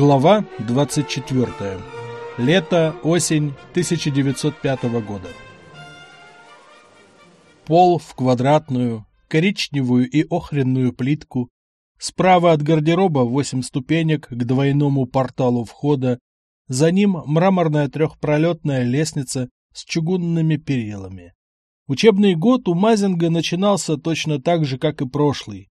Глава 24. Лето, осень 1905 года. Пол в квадратную, коричневую и охренную плитку. Справа от гардероба 8 ступенек к двойному порталу входа. За ним мраморная трехпролетная лестница с чугунными перилами. Учебный год у Мазинга начинался точно так же, как и прошлый.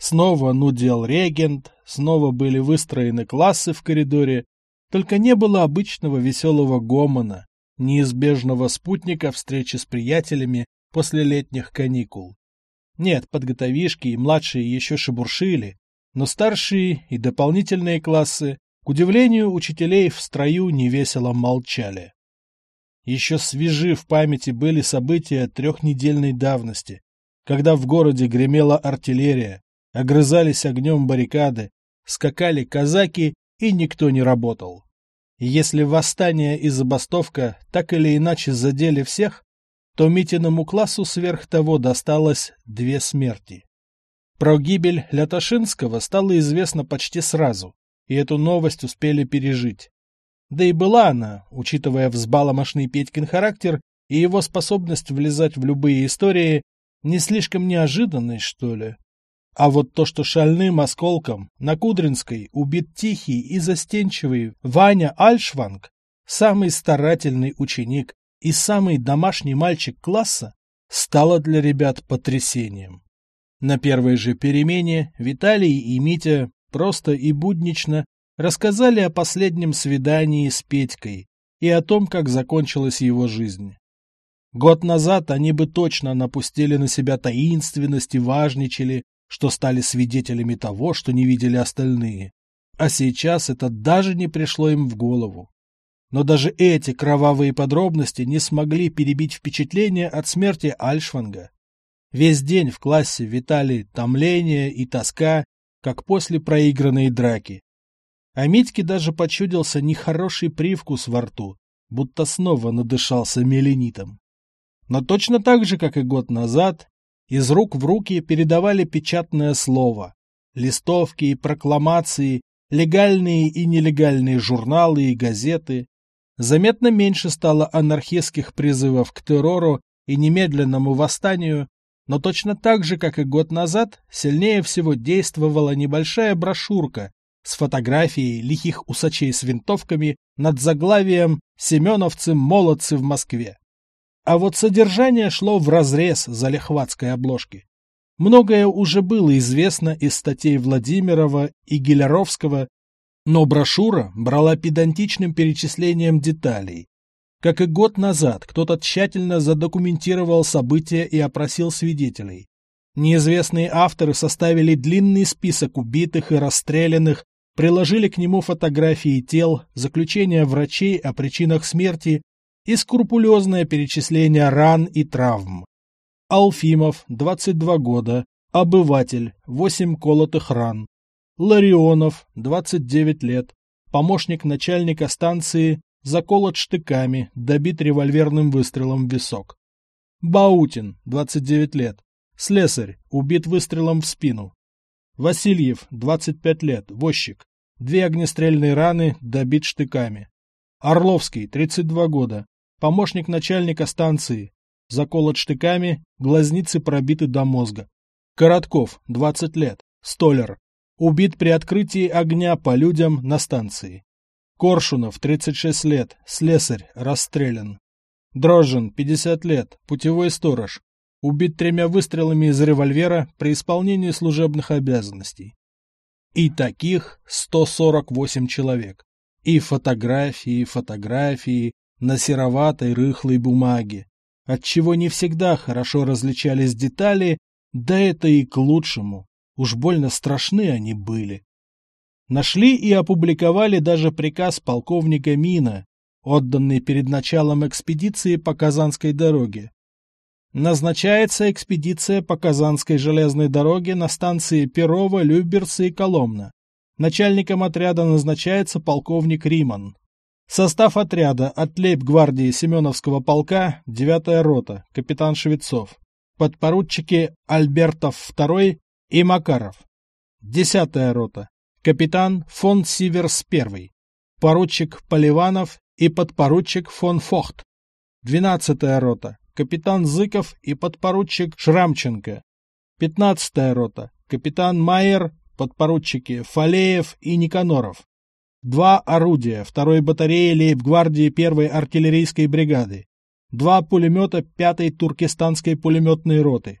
Снова нудел регент, снова были выстроены классы в коридоре, только не было обычного веселого гомона, неизбежного спутника встречи с приятелями после летних каникул. Нет, подготовишки и младшие еще шебуршили, но старшие и дополнительные классы, к удивлению учителей, в строю невесело молчали. Еще свежи в памяти были события трехнедельной давности, когда в городе гремела артиллерия, огрызались огнем баррикады, скакали казаки, и никто не работал. если восстание и забастовка так или иначе задели всех, то Митиному классу сверх того досталось две смерти. Про гибель Лятошинского стало известно почти сразу, и эту новость успели пережить. Да и была она, учитывая взбаломошный Петькин характер и его способность влезать в любые истории, не слишком неожиданной, что ли. А вот то, что шальным осколком на Кудринской убит тихий и застенчивый Ваня Альшванг, самый старательный ученик и самый домашний мальчик класса, стало для ребят потрясением. На первой же перемене Виталий и Митя просто и буднично рассказали о последнем свидании с Петькой и о том, как закончилась его жизнь. Год назад они бы точно напустили на себя таинственность и важничали, что стали свидетелями того, что не видели остальные. А сейчас это даже не пришло им в голову. Но даже эти кровавые подробности не смогли перебить впечатление от смерти Альшванга. Весь день в классе витали томление и тоска, как после проигранной драки. А Митьке даже почудился нехороший привкус во рту, будто снова надышался меленитом. Но точно так же, как и год назад, из рук в руки передавали печатное слово, листовки и прокламации, легальные и нелегальные журналы и газеты. Заметно меньше стало анархистских призывов к террору и немедленному восстанию, но точно так же, как и год назад, сильнее всего действовала небольшая брошюрка с фотографией лихих усачей с винтовками над заглавием «Семеновцы-молодцы в Москве». А вот содержание шло вразрез залихватской обложки. Многое уже было известно из статей Владимирова и Геляровского, но брошюра брала педантичным перечислением деталей. Как и год назад, кто-то тщательно задокументировал события и опросил свидетелей. Неизвестные авторы составили длинный список убитых и расстрелянных, приложили к нему фотографии тел, заключения врачей о причинах смерти и скрупулезное перечисление ран и травм. Алфимов, 22 года, обыватель, 8 колотых ран. Ларионов, 29 лет, помощник начальника станции, заколот штыками, добит револьверным выстрелом в висок. Баутин, 29 лет, слесарь, убит выстрелом в спину. Васильев, 25 лет, возчик, две огнестрельные раны, добит штыками. Орловский, 32 года, помощник начальника станции, заколот штыками, глазницы пробиты до мозга. Коротков, 20 лет, столяр, убит при открытии огня по людям на станции. Коршунов, 36 лет, слесарь, расстрелян. Дрожжин, 50 лет, путевой сторож, убит тремя выстрелами из револьвера при исполнении служебных обязанностей. И таких 148 человек. И фотографии, фотографии, на сероватой рыхлой бумаге, отчего не всегда хорошо различались детали, да это и к лучшему, уж больно страшны они были. Нашли и опубликовали даже приказ полковника Мина, отданный перед началом экспедиции по Казанской дороге. Назначается экспедиция по Казанской железной дороге на станции Перово, Люберцы и Коломна. Начальником отряда назначается полковник Риман. Состав отряда от лейб-гвардии Семеновского полка, 9-я рота, капитан Швецов, подпоручики Альбертов II и Макаров. 10-я рота, капитан фон Сиверс I, поручик Поливанов и подпоручик фон Фохт. 12-я рота, капитан Зыков и подпоручик Шрамченко. 15-я рота, капитан Майер, подпоручики Фалеев и Никаноров. Два орудия второй батареи лейб-гвардии первой артиллерийской бригады. Два пулемета пятой туркестанской пулеметной роты.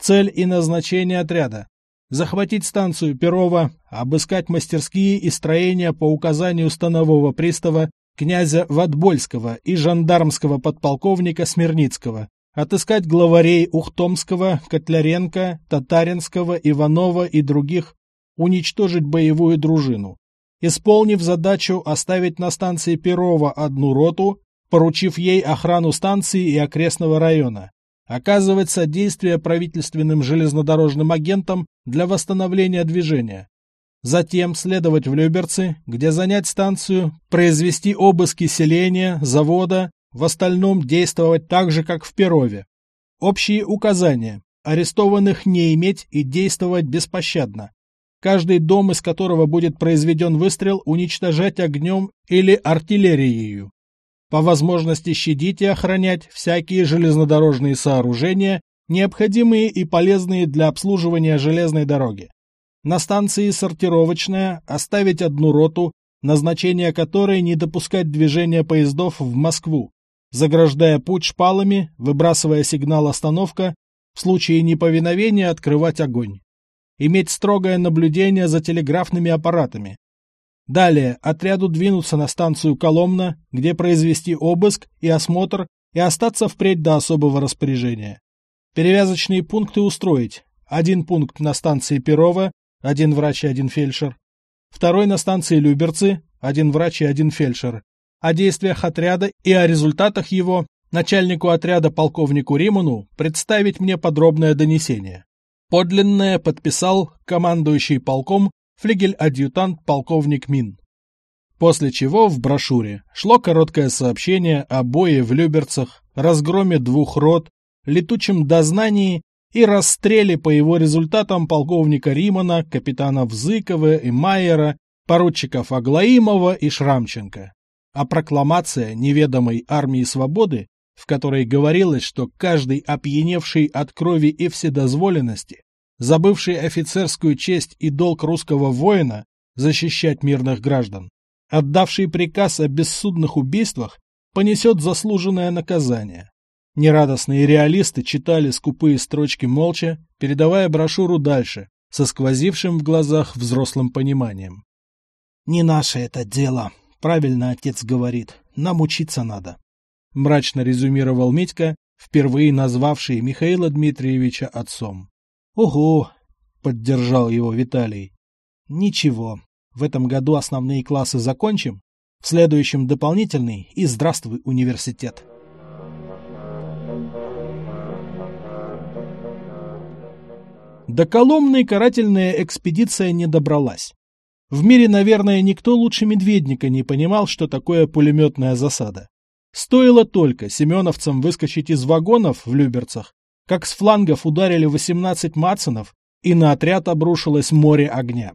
Цель и назначение отряда. Захватить станцию Перова, обыскать мастерские и строения по указанию станового пристава князя Ватбольского и жандармского подполковника Смирницкого, отыскать главарей Ухтомского, Котляренко, Татаринского, Иванова и других, уничтожить боевую дружину. Исполнив задачу оставить на станции Перова одну роту, поручив ей охрану станции и окрестного района, оказывать содействие правительственным железнодорожным агентам для восстановления движения, Затем следовать в Люберцы, где занять станцию, произвести обыски селения, завода, в остальном действовать так же, как в Перове. Общие указания. Арестованных не иметь и действовать беспощадно. Каждый дом, из которого будет произведен выстрел, уничтожать огнем или артиллерией. По возможности щадить и охранять всякие железнодорожные сооружения, необходимые и полезные для обслуживания железной дороги. На станции сортировочная оставить одну роту, назначение которой не допускать движения поездов в Москву, заграждая путь шпалами, выбрасывая сигнал «Остановка», в случае неповиновения открывать огонь. Иметь строгое наблюдение за телеграфными аппаратами. Далее отряду двинуться на станцию Коломна, где произвести обыск и осмотр и остаться впредь до особого распоряжения. Перевязочные пункты устроить. Один пункт на станции Перова, один врач и один фельдшер. Второй на станции Люберцы, один врач и один фельдшер. О действиях отряда и о результатах его начальнику отряда полковнику Риману представить мне подробное донесение. Подлинное подписал командующий полком флигель-адъютант полковник Мин. После чего в брошюре шло короткое сообщение о бое в Люберцах, разгроме двух рот, летучем дознании и расстреле по его результатам полковника Римана, капитанов Зыкова и Майера, поручиков Аглаимова и Шрамченко. А прокламация неведомой армии свободы, в которой говорилось, что каждый опьяневший от крови и вседозволенности, забывший офицерскую честь и долг русского воина защищать мирных граждан, отдавший приказ о бессудных убийствах, понесет заслуженное наказание. Нерадостные реалисты читали скупые строчки молча, передавая брошюру дальше, со сквозившим в глазах взрослым пониманием. «Не наше это дело», — правильно отец говорит, — «нам учиться надо», — мрачно резюмировал Митька, впервые назвавший Михаила Дмитриевича отцом. «Ого!» — поддержал его Виталий. «Ничего, в этом году основные классы закончим, в следующем дополнительный и здравствуй, университет». До Коломны карательная экспедиция не добралась. В мире, наверное, никто лучше Медведника не понимал, что такое пулеметная засада. Стоило только семеновцам выскочить из вагонов в Люберцах, как с флангов ударили 18 мацанов, и на отряд обрушилось море огня.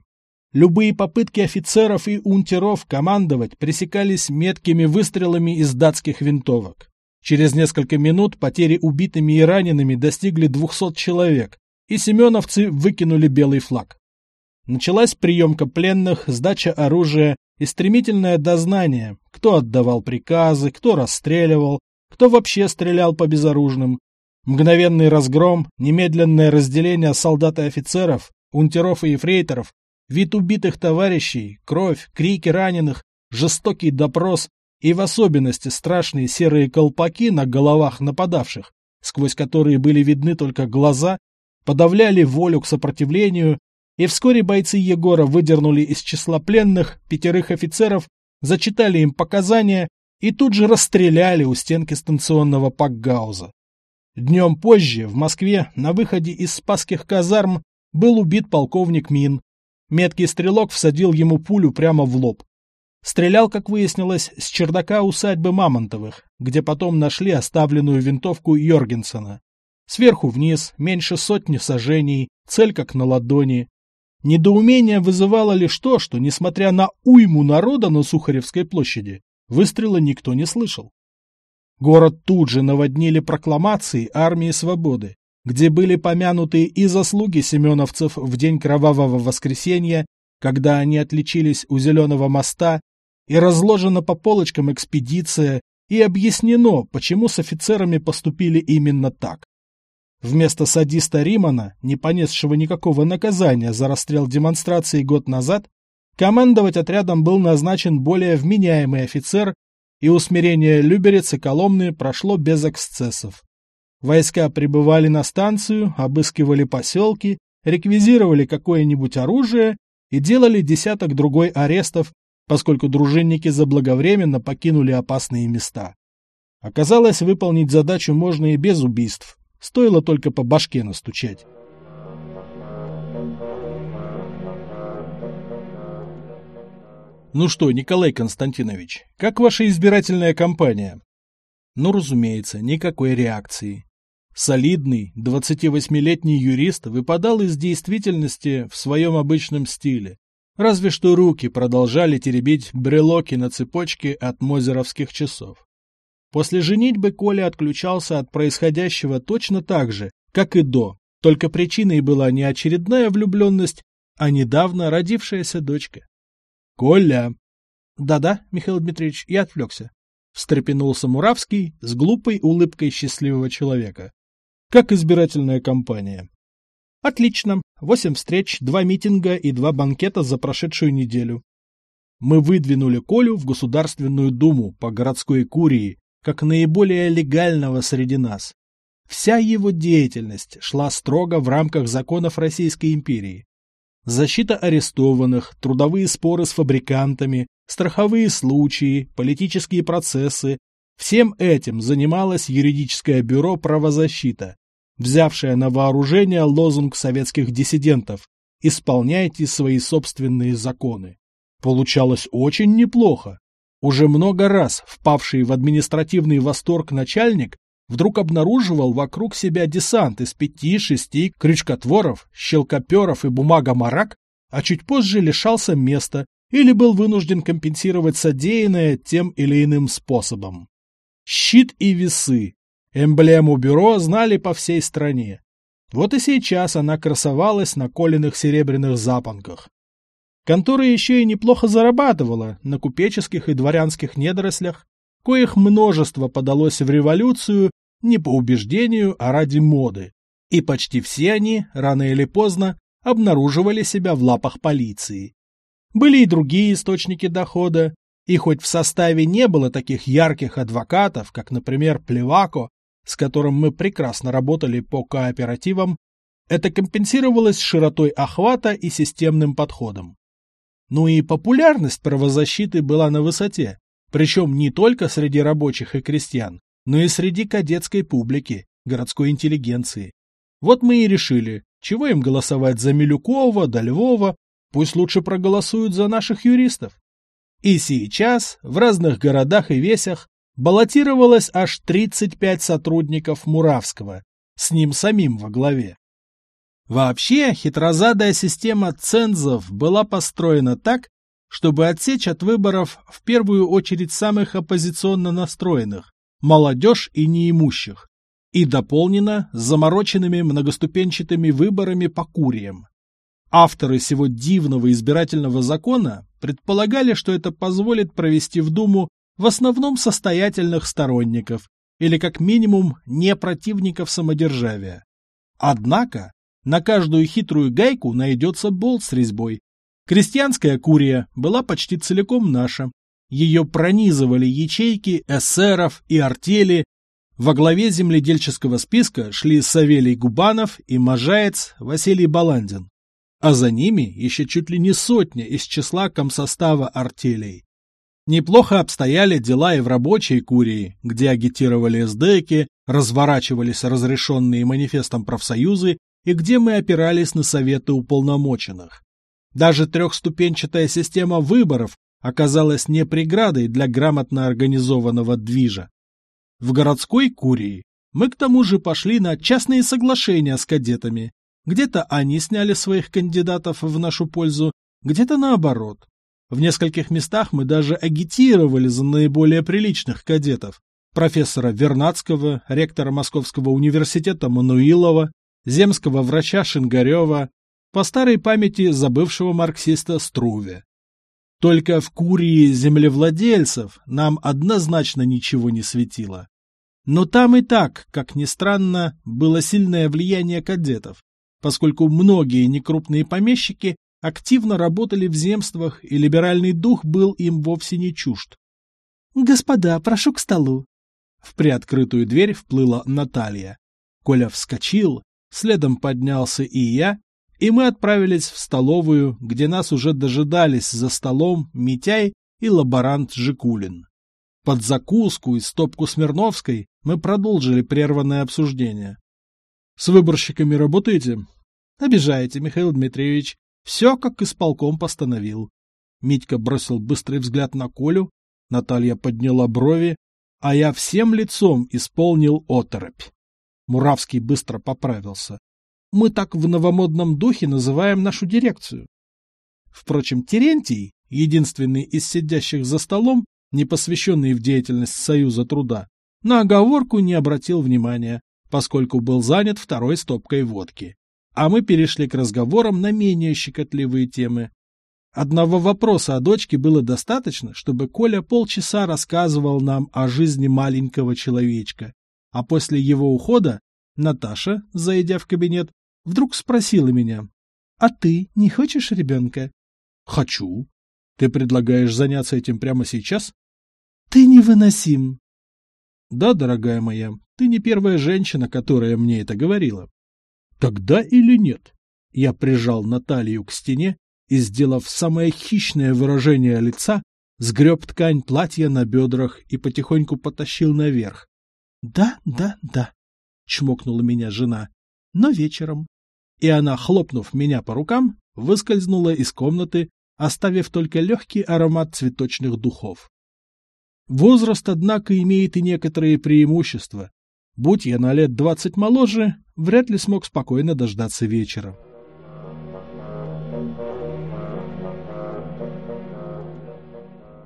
Любые попытки офицеров и унтеров командовать пресекались меткими выстрелами из датских винтовок. Через несколько минут потери убитыми и ранеными достигли 200 человек, и семеновцы выкинули белый флаг. Началась приемка пленных, сдача оружия и стремительное дознание, кто отдавал приказы, кто расстреливал, кто вообще стрелял по безоружным. Мгновенный разгром, немедленное разделение солдат и офицеров, унтеров и ефрейторов, вид убитых товарищей, кровь, крики раненых, жестокий допрос и в особенности страшные серые колпаки на головах нападавших, сквозь которые были видны только глаза подавляли волю к сопротивлению, и вскоре бойцы Егора выдернули из числа пленных пятерых офицеров, зачитали им показания и тут же расстреляли у стенки станционного пакгауза. Днем позже в Москве на выходе из Спасских казарм был убит полковник Мин. Меткий стрелок всадил ему пулю прямо в лоб. Стрелял, как выяснилось, с чердака усадьбы Мамонтовых, где потом нашли оставленную винтовку Йоргенсена. Сверху вниз, меньше сотни сажений, цель как на ладони. Недоумение вызывало лишь то, что, несмотря на уйму народа на Сухаревской площади, выстрела никто не слышал. Город тут же наводнили прокламации армии свободы, где были помянуты и заслуги семеновцев в день кровавого воскресенья, когда они отличились у Зеленого моста, и разложена по полочкам экспедиция, и объяснено, почему с офицерами поступили именно так. Вместо садиста Римана, не понесшего никакого наказания за расстрел демонстрации год назад, командовать отрядом был назначен более вменяемый офицер, и усмирение Люберец и Коломны прошло без эксцессов. Войска прибывали на станцию, обыскивали поселки, реквизировали какое-нибудь оружие и делали десяток другой арестов, поскольку дружинники заблаговременно покинули опасные места. Оказалось, выполнить задачу можно и без убийств, Стоило только по башке настучать. Ну что, Николай Константинович, как ваша избирательная кампания? Ну, разумеется, никакой реакции. Солидный, 28-летний юрист выпадал из действительности в своем обычном стиле. Разве что руки продолжали теребить брелоки на цепочке от мозеровских часов. После женитьбы Коля отключался от происходящего точно так же, как и до, только причиной была не очередная влюбленность, а недавно родившаяся дочка. «Коля!» «Да-да, Михаил Дмитриевич, я отвлекся», — встрепенулся Муравский с глупой улыбкой счастливого человека. «Как избирательная кампания?» «Отлично. Восемь встреч, два митинга и два банкета за прошедшую неделю. Мы выдвинули Колю в Государственную Думу по городской курии, как наиболее легального среди нас. Вся его деятельность шла строго в рамках законов Российской империи. Защита арестованных, трудовые споры с фабрикантами, страховые случаи, политические процессы – всем этим занималось юридическое бюро «Правозащита», взявшее на вооружение лозунг советских диссидентов «Исполняйте свои собственные законы». Получалось очень неплохо. Уже много раз впавший в административный восторг начальник вдруг обнаруживал вокруг себя десант из пяти-шести крючкотворов, щелкоперов и бумагомарак, а чуть позже лишался места или был вынужден компенсировать содеянное тем или иным способом. Щит и весы. Эмблему бюро знали по всей стране. Вот и сейчас она красовалась на коленных серебряных запонках. Контора еще и неплохо зарабатывала на купеческих и дворянских недорослях, коих множество подалось в революцию не по убеждению, а ради моды. И почти все они, рано или поздно, обнаруживали себя в лапах полиции. Были и другие источники дохода, и хоть в составе не было таких ярких адвокатов, как, например, Плевако, с которым мы прекрасно работали по кооперативам, это компенсировалось широтой охвата и системным подходом. Ну и популярность правозащиты была на высоте, причем не только среди рабочих и крестьян, но и среди кадетской публики, городской интеллигенции. Вот мы и решили, чего им голосовать за Милюкова, да Львова, пусть лучше проголосуют за наших юристов. И сейчас в разных городах и весях баллотировалось аж 35 сотрудников Муравского, с ним самим во главе. Вообще, хитрозадая система цензов была построена так, чтобы отсечь от выборов в первую очередь самых оппозиционно настроенных, молодежь и неимущих, и дополнена замороченными многоступенчатыми выборами по куриям. Авторы сего дивного избирательного закона предполагали, что это позволит провести в Думу в основном состоятельных сторонников или как минимум не противников самодержавия. Однако на каждую хитрую гайку найдется болт с резьбой. Крестьянская курия была почти целиком наша. Ее пронизывали ячейки эсеров и артели. Во главе земледельческого списка шли Савелий Губанов и Можаец Василий Баландин. А за ними еще чуть ли не сотня из числа комсостава артелей. Неплохо обстояли дела и в рабочей курии, где агитировали эсдеки, разворачивались разрешенные манифестом профсоюзы и где мы опирались на советы уполномоченных. Даже трехступенчатая система выборов оказалась не преградой для грамотно организованного движа. В городской курии мы к тому же пошли на частные соглашения с кадетами, Где-то они сняли своих кандидатов в нашу пользу, где-то наоборот. В нескольких местах мы даже агитировали за наиболее приличных кадетов. Профессора Вернадского, ректора Московского университета Мануилова, земского врача Шингарева, по старой памяти забывшего марксиста Струве. Только в курии землевладельцев нам однозначно ничего не светило. Но там и так, как ни странно, было сильное влияние кадетов, поскольку многие некрупные помещики активно работали в земствах, и либеральный дух был им вовсе не чужд. «Господа, прошу к столу!» В приоткрытую дверь вплыла Наталья. Коля вскочил, следом поднялся и я, и мы отправились в столовую, где нас уже дожидались за столом Митяй и лаборант Жикулин. Под закуску и стопку Смирновской мы продолжили прерванное обсуждение. — С выборщиками работаете? — Обижаете, Михаил Дмитриевич. Все, как исполком постановил. Митька бросил быстрый взгляд на Колю, Наталья подняла брови, а я всем лицом исполнил оторопь. Муравский быстро поправился. Мы так в новомодном духе называем нашу дирекцию. Впрочем, Терентий, единственный из сидящих за столом, не посвященный в деятельность Союза труда, на оговорку не обратил внимания, поскольку был занят второй стопкой водки а мы перешли к разговорам на менее щекотливые темы. Одного вопроса о дочке было достаточно, чтобы Коля полчаса рассказывал нам о жизни маленького человечка, а после его ухода Наташа, зайдя в кабинет, вдруг спросила меня, «А ты не хочешь ребенка?» «Хочу. Ты предлагаешь заняться этим прямо сейчас?» «Ты невыносим!» «Да, дорогая моя, ты не первая женщина, которая мне это говорила. Тогда или нет? Я прижал Наталью к стене и, сделав самое хищное выражение лица, сгреб ткань платья на бедрах и потихоньку потащил наверх. — Да, да, да, — чмокнула меня жена, — но вечером. И она, хлопнув меня по рукам, выскользнула из комнаты, оставив только легкий аромат цветочных духов. Возраст, однако, имеет и некоторые преимущества. Будь я на лет двадцать моложе, вряд ли смог спокойно дождаться вечера.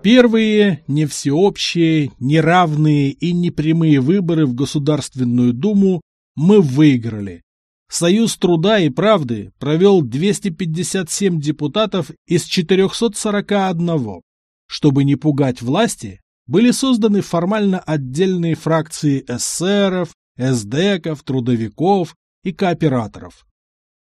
Первые не всеобщие, неравные и непрямые выборы в Государственную Думу мы выиграли. Союз труда и правды провел 257 депутатов из 441. Чтобы не пугать власти, были созданы формально отдельные фракции эсеров, эсдеков, трудовиков и кооператоров.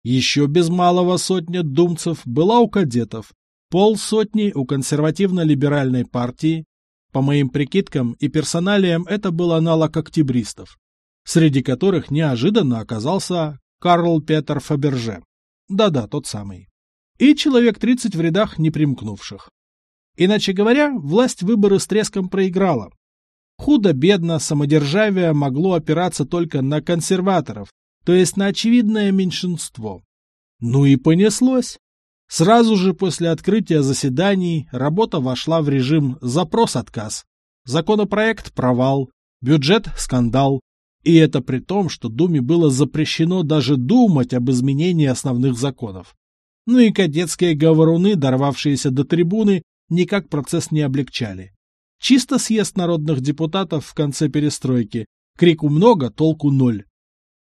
Еще без малого сотня думцев была у кадетов, полсотни у консервативно-либеральной партии. По моим прикидкам и персоналиям это был аналог октябристов, среди которых неожиданно оказался Карл Петер Фаберже. Да-да, тот самый. И человек 30 в рядах непримкнувших. Иначе говоря, власть выборы с треском проиграла. Худо-бедно самодержавие могло опираться только на консерваторов, то есть на очевидное меньшинство. Ну и понеслось. Сразу же после открытия заседаний работа вошла в режим «запрос-отказ», законопроект «провал», бюджет «скандал». И это при том, что Думе было запрещено даже думать об изменении основных законов. Ну и кадетские говоруны, дорвавшиеся до трибуны, никак процесс не облегчали. Чисто съезд народных депутатов в конце перестройки. Крику много, толку ноль.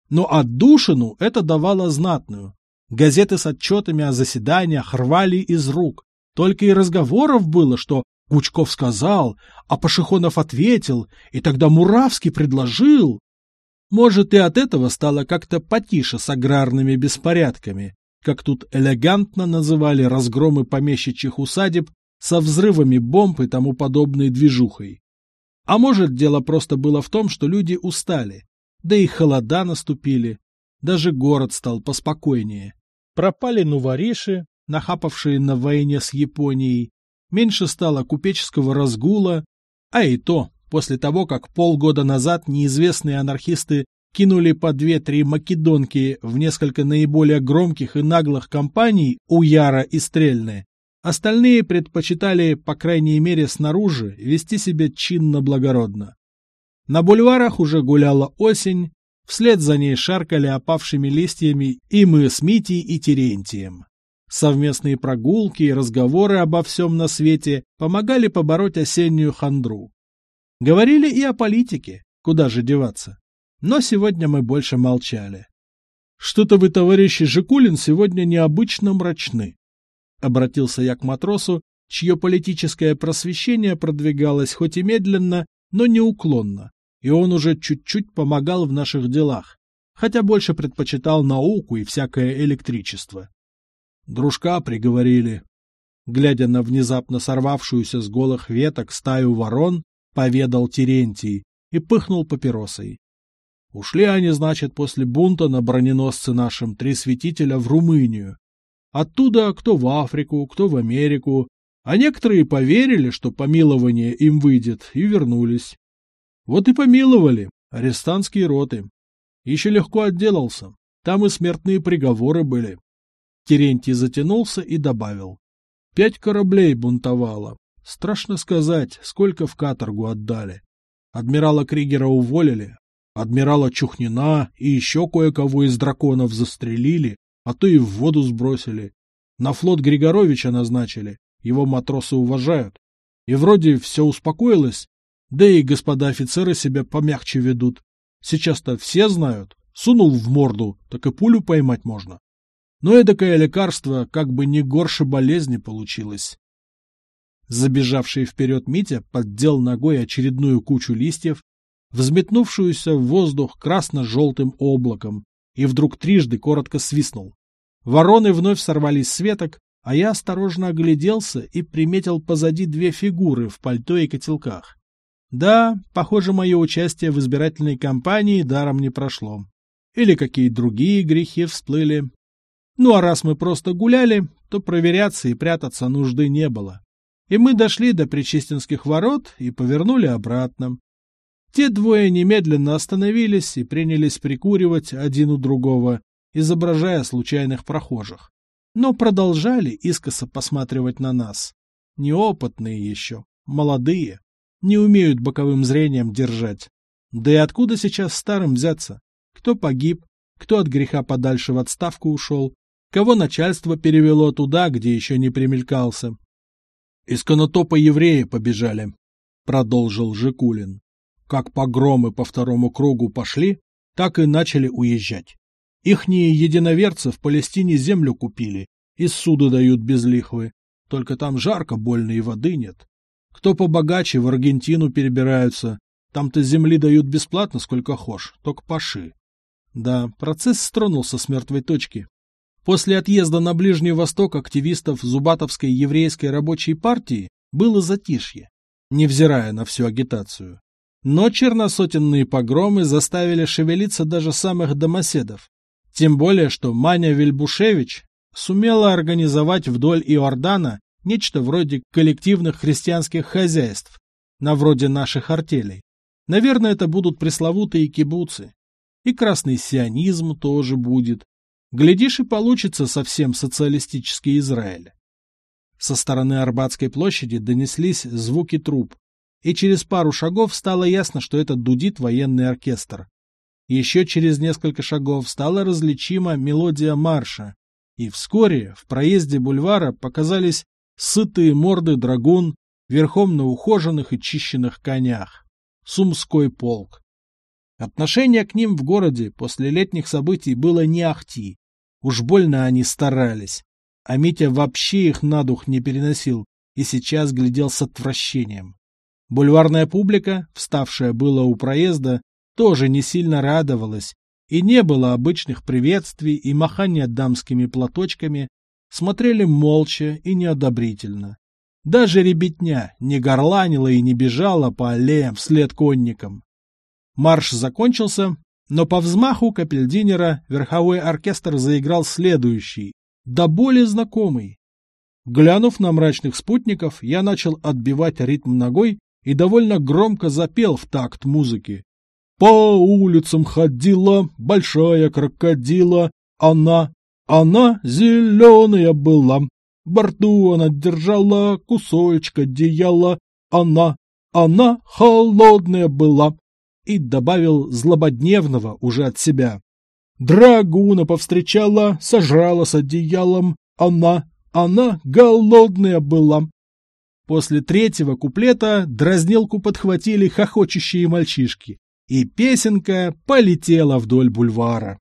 Но отдушину это давало знатную. Газеты с отчетами о заседаниях рвали из рук. Только и разговоров было, что Гучков сказал, а Пашихонов ответил, и тогда Муравский предложил. Может, и от этого стало как-то потише с аграрными беспорядками, как тут элегантно называли разгромы помещичьих усадеб со взрывами бомб и тому подобной движухой. А может, дело просто было в том, что люди устали, да и холода наступили, даже город стал поспокойнее. Пропали нувориши, нахапавшие на войне с Японией, меньше стало купеческого разгула, а и то, после того, как полгода назад неизвестные анархисты кинули по две-три македонки в несколько наиболее громких и наглых компаний у Яра и Стрельны, Остальные предпочитали, по крайней мере снаружи, вести себя чинно-благородно. На бульварах уже гуляла осень, Вслед за ней шаркали опавшими листьями и мы с Митей и Терентием. Совместные прогулки и разговоры обо всем на свете помогали побороть осеннюю хандру. Говорили и о политике, куда же деваться. Но сегодня мы больше молчали. «Что-то вы, товарищи Жикулин, сегодня необычно мрачны», — обратился я к матросу, чье политическое просвещение продвигалось хоть и медленно, но неуклонно, и он уже чуть-чуть помогал в наших делах, хотя больше предпочитал науку и всякое электричество. Дружка приговорили. Глядя на внезапно сорвавшуюся с голых веток стаю ворон, поведал Терентий и пыхнул папиросой. Ушли они, значит, после бунта на броненосце нашем три святителя в Румынию. Оттуда кто в Африку, кто в Америку, а некоторые поверили, что помилование им выйдет, и вернулись. Вот и помиловали арестантские роты. Еще легко отделался. Там и смертные приговоры были. Терентий затянулся и добавил. Пять кораблей бунтовало. Страшно сказать, сколько в каторгу отдали. Адмирала Кригера уволили, адмирала Чухнина и еще кое-кого из драконов застрелили, а то и в воду сбросили. На флот Григоровича назначили, его матросы уважают. И вроде все успокоилось, да и господа офицеры себя помягче ведут. Сейчас-то все знают, сунул в морду, так и пулю поймать можно. Но эдакое лекарство как бы не горше болезни получилось. Забежавший вперед Митя поддел ногой очередную кучу листьев взметнувшуюся в воздух красно-желтым облаком, и вдруг трижды коротко свистнул. Вороны вновь сорвались с веток, а я осторожно огляделся и приметил позади две фигуры в пальто и котелках. Да, похоже, мое участие в избирательной кампании даром не прошло. Или какие другие грехи всплыли. Ну а раз мы просто гуляли, то проверяться и прятаться нужды не было. И мы дошли до Причистинских ворот и повернули обратно. Те двое немедленно остановились и принялись прикуривать один у другого, изображая случайных прохожих. Но продолжали искоса посматривать на нас. Неопытные еще, молодые, не умеют боковым зрением держать. Да и откуда сейчас старым взяться? Кто погиб, кто от греха подальше в отставку ушел, кого начальство перевело туда, где еще не примелькался. — Из конотопа евреи побежали, — продолжил Жикулин. Как погромы по второму кругу пошли, так и начали уезжать. Ихние единоверцы в Палестине землю купили, и суды дают без лихвы. Только там жарко, больно и воды нет. Кто побогаче, в Аргентину перебираются. Там-то земли дают бесплатно, сколько хошь, только паши. Да, процесс стронулся с мертвой точки. После отъезда на Ближний Восток активистов Зубатовской еврейской рабочей партии было затишье, невзирая на всю агитацию. Но черносотенные погромы заставили шевелиться даже самых домоседов. Тем более, что Маня Вильбушевич сумела организовать вдоль Иордана нечто вроде коллективных христианских хозяйств, на вроде наших артелей. Наверное, это будут пресловутые кибуцы. И красный сионизм тоже будет. Глядишь, и получится совсем социалистический Израиль. Со стороны Арбатской площади донеслись звуки труб, и через пару шагов стало ясно, что это дудит военный оркестр. Еще через несколько шагов стала различима мелодия марша, и вскоре в проезде бульвара показались сытые морды драгун верхом на ухоженных и чищенных конях. Сумской полк. Отношение к ним в городе после летних событий было не ахти. Уж больно они старались. А Митя вообще их на дух не переносил и сейчас глядел с отвращением. Бульварная публика, вставшая было у проезда, тоже не сильно радовалась, и не было обычных приветствий и махания дамскими платочками, смотрели молча и неодобрительно. Даже ребятня не горланила и не бежала по аллеям вслед конникам. Марш закончился, но по взмаху капельдинера верховой оркестр заиграл следующий, да более знакомый. Глянув на мрачных спутников, я начал отбивать ритм ногой и довольно громко запел в такт музыки. По улицам ходила большая крокодила, она, она зеленая была, борту она держала кусочек одеяла, она, она холодная была, и добавил злободневного уже от себя. Драгуна повстречала, сожрала с одеялом, она, она голодная была. После третьего куплета дразнилку подхватили хохочущие мальчишки, и песенка полетела вдоль бульвара.